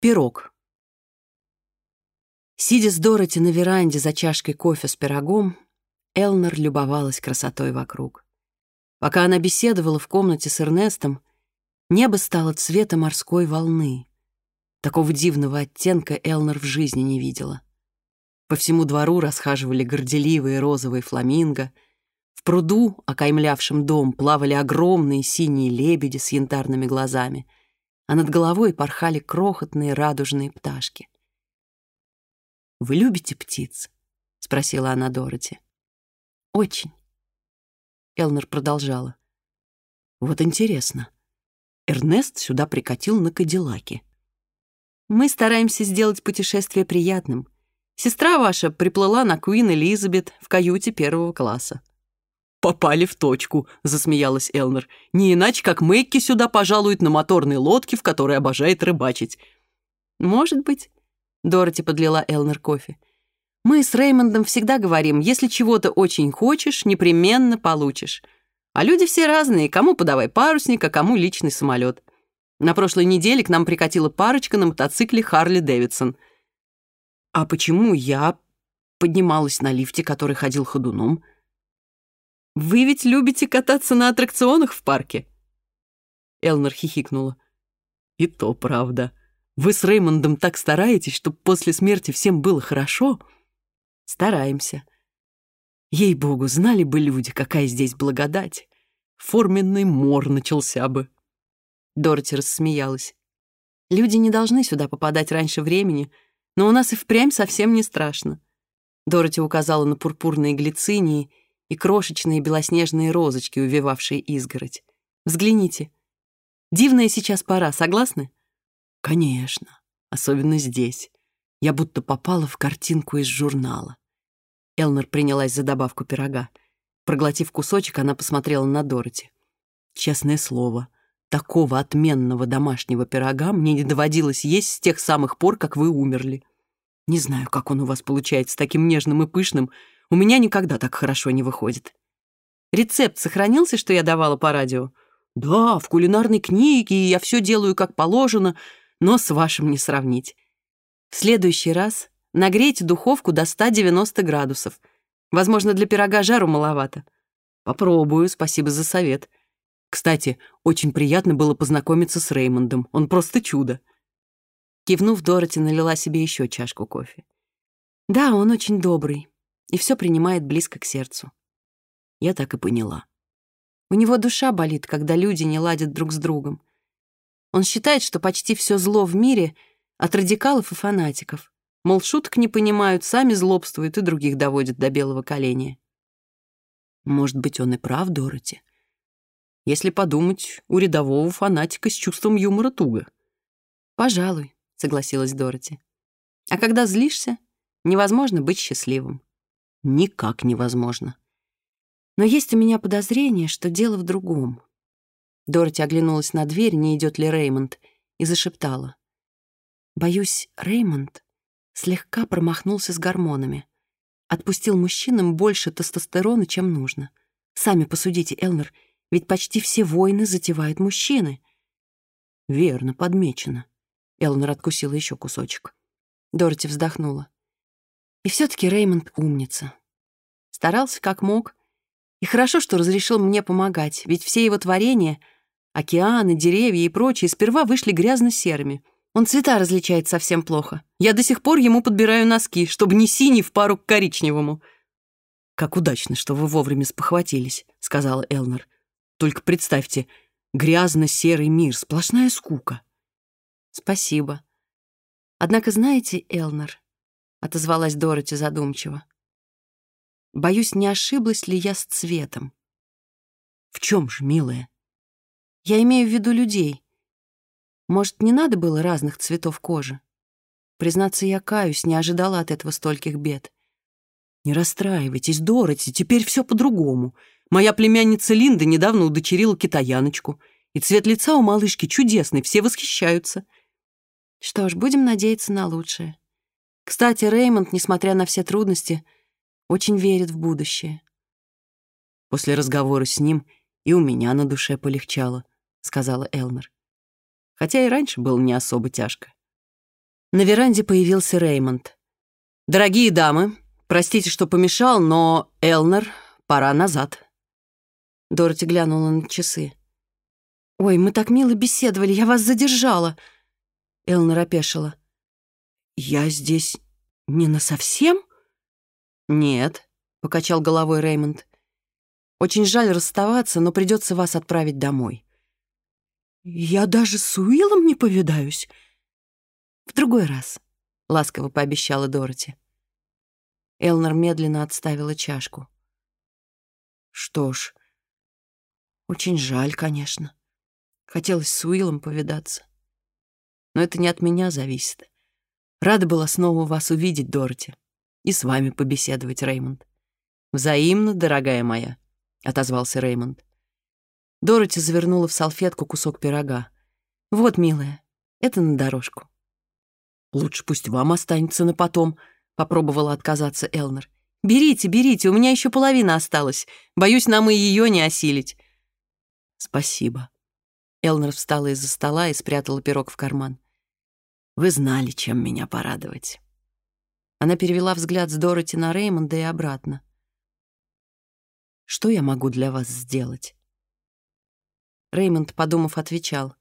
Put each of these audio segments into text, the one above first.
Пирог. Сидя с Дороти на веранде за чашкой кофе с пирогом, Элнер любовалась красотой вокруг. Пока она беседовала в комнате с Эрнестом, небо стало цвета морской волны. Такого дивного оттенка Элнер в жизни не видела. По всему двору расхаживали горделивые розовые фламинго, в пруду, окаймлявшем дом, плавали огромные синие лебеди с янтарными глазами — а над головой порхали крохотные радужные пташки. «Вы любите птиц?» — спросила она Дороти. «Очень». Элнер продолжала. «Вот интересно. Эрнест сюда прикатил на Кадиллаке. Мы стараемся сделать путешествие приятным. Сестра ваша приплыла на Куин Элизабет в каюте первого класса. «Попали в точку», — засмеялась Элнер. «Не иначе, как Мэйки сюда пожалует на моторной лодке, в которой обожает рыбачить». «Может быть», — Дороти подлила Элнер кофе. «Мы с Реймондом всегда говорим, если чего-то очень хочешь, непременно получишь. А люди все разные, кому подавай парусник, а кому личный самолет. На прошлой неделе к нам прикатила парочка на мотоцикле Харли Дэвидсон. А почему я поднималась на лифте, который ходил ходуном?» Вы ведь любите кататься на аттракционах в парке?» Элнер хихикнула. «И то правда. Вы с Реймондом так стараетесь, чтобы после смерти всем было хорошо?» «Стараемся. Ей-богу, знали бы люди, какая здесь благодать. Форменный мор начался бы». Дороти рассмеялась. «Люди не должны сюда попадать раньше времени, но у нас и впрямь совсем не страшно». Дороти указала на пурпурные глицинии — и крошечные белоснежные розочки, увивавшие изгородь. Взгляните. Дивная сейчас пора, согласны? Конечно, особенно здесь. Я будто попала в картинку из журнала. Элнер принялась за добавку пирога. Проглотив кусочек, она посмотрела на Дороти. Честное слово, такого отменного домашнего пирога мне не доводилось есть с тех самых пор, как вы умерли. Не знаю, как он у вас получается таким нежным и пышным, у меня никогда так хорошо не выходит. Рецепт сохранился, что я давала по радио? Да, в кулинарной книге я все делаю как положено, но с вашим не сравнить. В следующий раз нагрейте духовку до 190 градусов. Возможно, для пирога жару маловато. Попробую, спасибо за совет. Кстати, очень приятно было познакомиться с Реймондом. Он просто чудо. Кивнув, Дороти налила себе еще чашку кофе. Да, он очень добрый и все принимает близко к сердцу. Я так и поняла. У него душа болит, когда люди не ладят друг с другом. Он считает, что почти все зло в мире от радикалов и фанатиков. Мол, шуток не понимают, сами злобствуют и других доводят до белого коленя. Может быть, он и прав, Дороти. Если подумать, у рядового фанатика с чувством юмора туго. «Пожалуй», — согласилась Дороти. «А когда злишься, невозможно быть счастливым» никак невозможно. Но есть у меня подозрение, что дело в другом. Дороти оглянулась на дверь, не идет ли Реймонд, и зашептала. «Боюсь, Реймонд слегка промахнулся с гормонами. Отпустил мужчинам больше тестостерона, чем нужно. Сами посудите, Элнер, ведь почти все войны затевают мужчины». «Верно, подмечено». Элнер откусила еще кусочек. Дороти вздохнула. И все-таки Реймонд умница. Старался как мог. И хорошо, что разрешил мне помогать, ведь все его творения — океаны, деревья и прочее — сперва вышли грязно-серыми. Он цвета различает совсем плохо. Я до сих пор ему подбираю носки, чтобы не синий в пару к коричневому. «Как удачно, что вы вовремя спохватились», — сказала Элнер. «Только представьте, грязно-серый мир, сплошная скука». «Спасибо. Однако знаете, Элнер, — отозвалась Дороти задумчиво. «Боюсь, не ошиблась ли я с цветом?» «В чем же, милая?» «Я имею в виду людей. Может, не надо было разных цветов кожи? Признаться, я каюсь, не ожидала от этого стольких бед». «Не расстраивайтесь, Дороти, теперь все по-другому. Моя племянница Линда недавно удочерила китаяночку, и цвет лица у малышки чудесный, все восхищаются». «Что ж, будем надеяться на лучшее». Кстати, Реймонд, несмотря на все трудности, очень верит в будущее. После разговора с ним и у меня на душе полегчало, сказала Элмер. Хотя и раньше было не особо тяжко. На веранде появился Реймонд. «Дорогие дамы, простите, что помешал, но, Элнер, пора назад». Дороти глянула на часы. «Ой, мы так мило беседовали, я вас задержала!» Элнер опешила. «Я здесь не на совсем? «Нет», — покачал головой Реймонд. «Очень жаль расставаться, но придется вас отправить домой». «Я даже с Уиллом не повидаюсь». «В другой раз», — ласково пообещала Дороти. Элнер медленно отставила чашку. «Что ж, очень жаль, конечно. Хотелось с Уиллом повидаться. Но это не от меня зависит. Рада была снова вас увидеть, Дороти, и с вами побеседовать, Реймонд». «Взаимно, дорогая моя», — отозвался Реймонд. Дороти завернула в салфетку кусок пирога. «Вот, милая, это на дорожку». «Лучше пусть вам останется на потом», — попробовала отказаться Элнер. «Берите, берите, у меня еще половина осталась. Боюсь, нам и ее не осилить». «Спасибо». Элнер встала из-за стола и спрятала пирог в карман. «Вы знали, чем меня порадовать». Она перевела взгляд с Дороти на Реймонда и обратно. «Что я могу для вас сделать?» Реймонд, подумав, отвечал.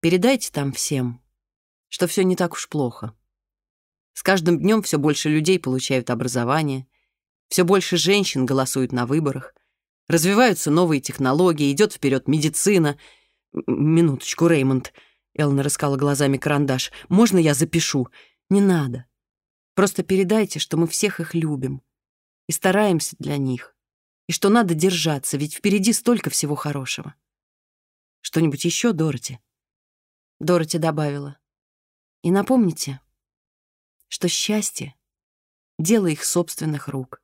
«Передайте там всем, что все не так уж плохо. С каждым днем все больше людей получают образование, все больше женщин голосуют на выборах, развиваются новые технологии, идет вперед медицина. Минуточку, Реймонд. Элна раскала глазами карандаш. «Можно я запишу?» «Не надо. Просто передайте, что мы всех их любим и стараемся для них, и что надо держаться, ведь впереди столько всего хорошего. Что-нибудь еще, Дороти?» Дороти добавила. «И напомните, что счастье — дело их собственных рук.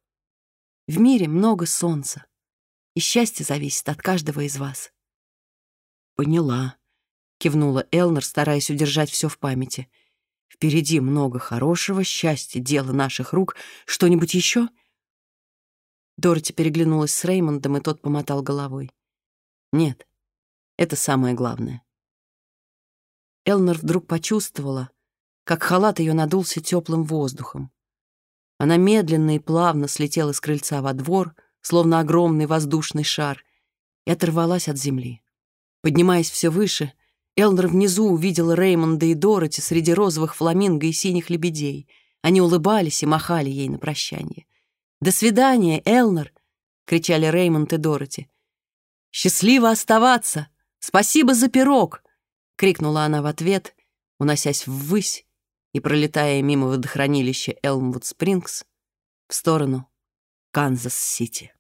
В мире много солнца, и счастье зависит от каждого из вас». «Поняла», кивнула Элнер, стараясь удержать все в памяти. «Впереди много хорошего, счастья, дело наших рук. Что-нибудь еще?» Дороти переглянулась с Реймондом, и тот помотал головой. «Нет, это самое главное». Элнер вдруг почувствовала, как халат ее надулся теплым воздухом. Она медленно и плавно слетела с крыльца во двор, словно огромный воздушный шар, и оторвалась от земли. Поднимаясь все выше, Элнер внизу увидел Реймонда и Дороти среди розовых фламинго и синих лебедей. Они улыбались и махали ей на прощание. «До свидания, Элнер!» — кричали Реймонд и Дороти. «Счастливо оставаться! Спасибо за пирог!» — крикнула она в ответ, уносясь ввысь и пролетая мимо водохранилища Элмвуд-Спрингс в сторону Канзас-Сити.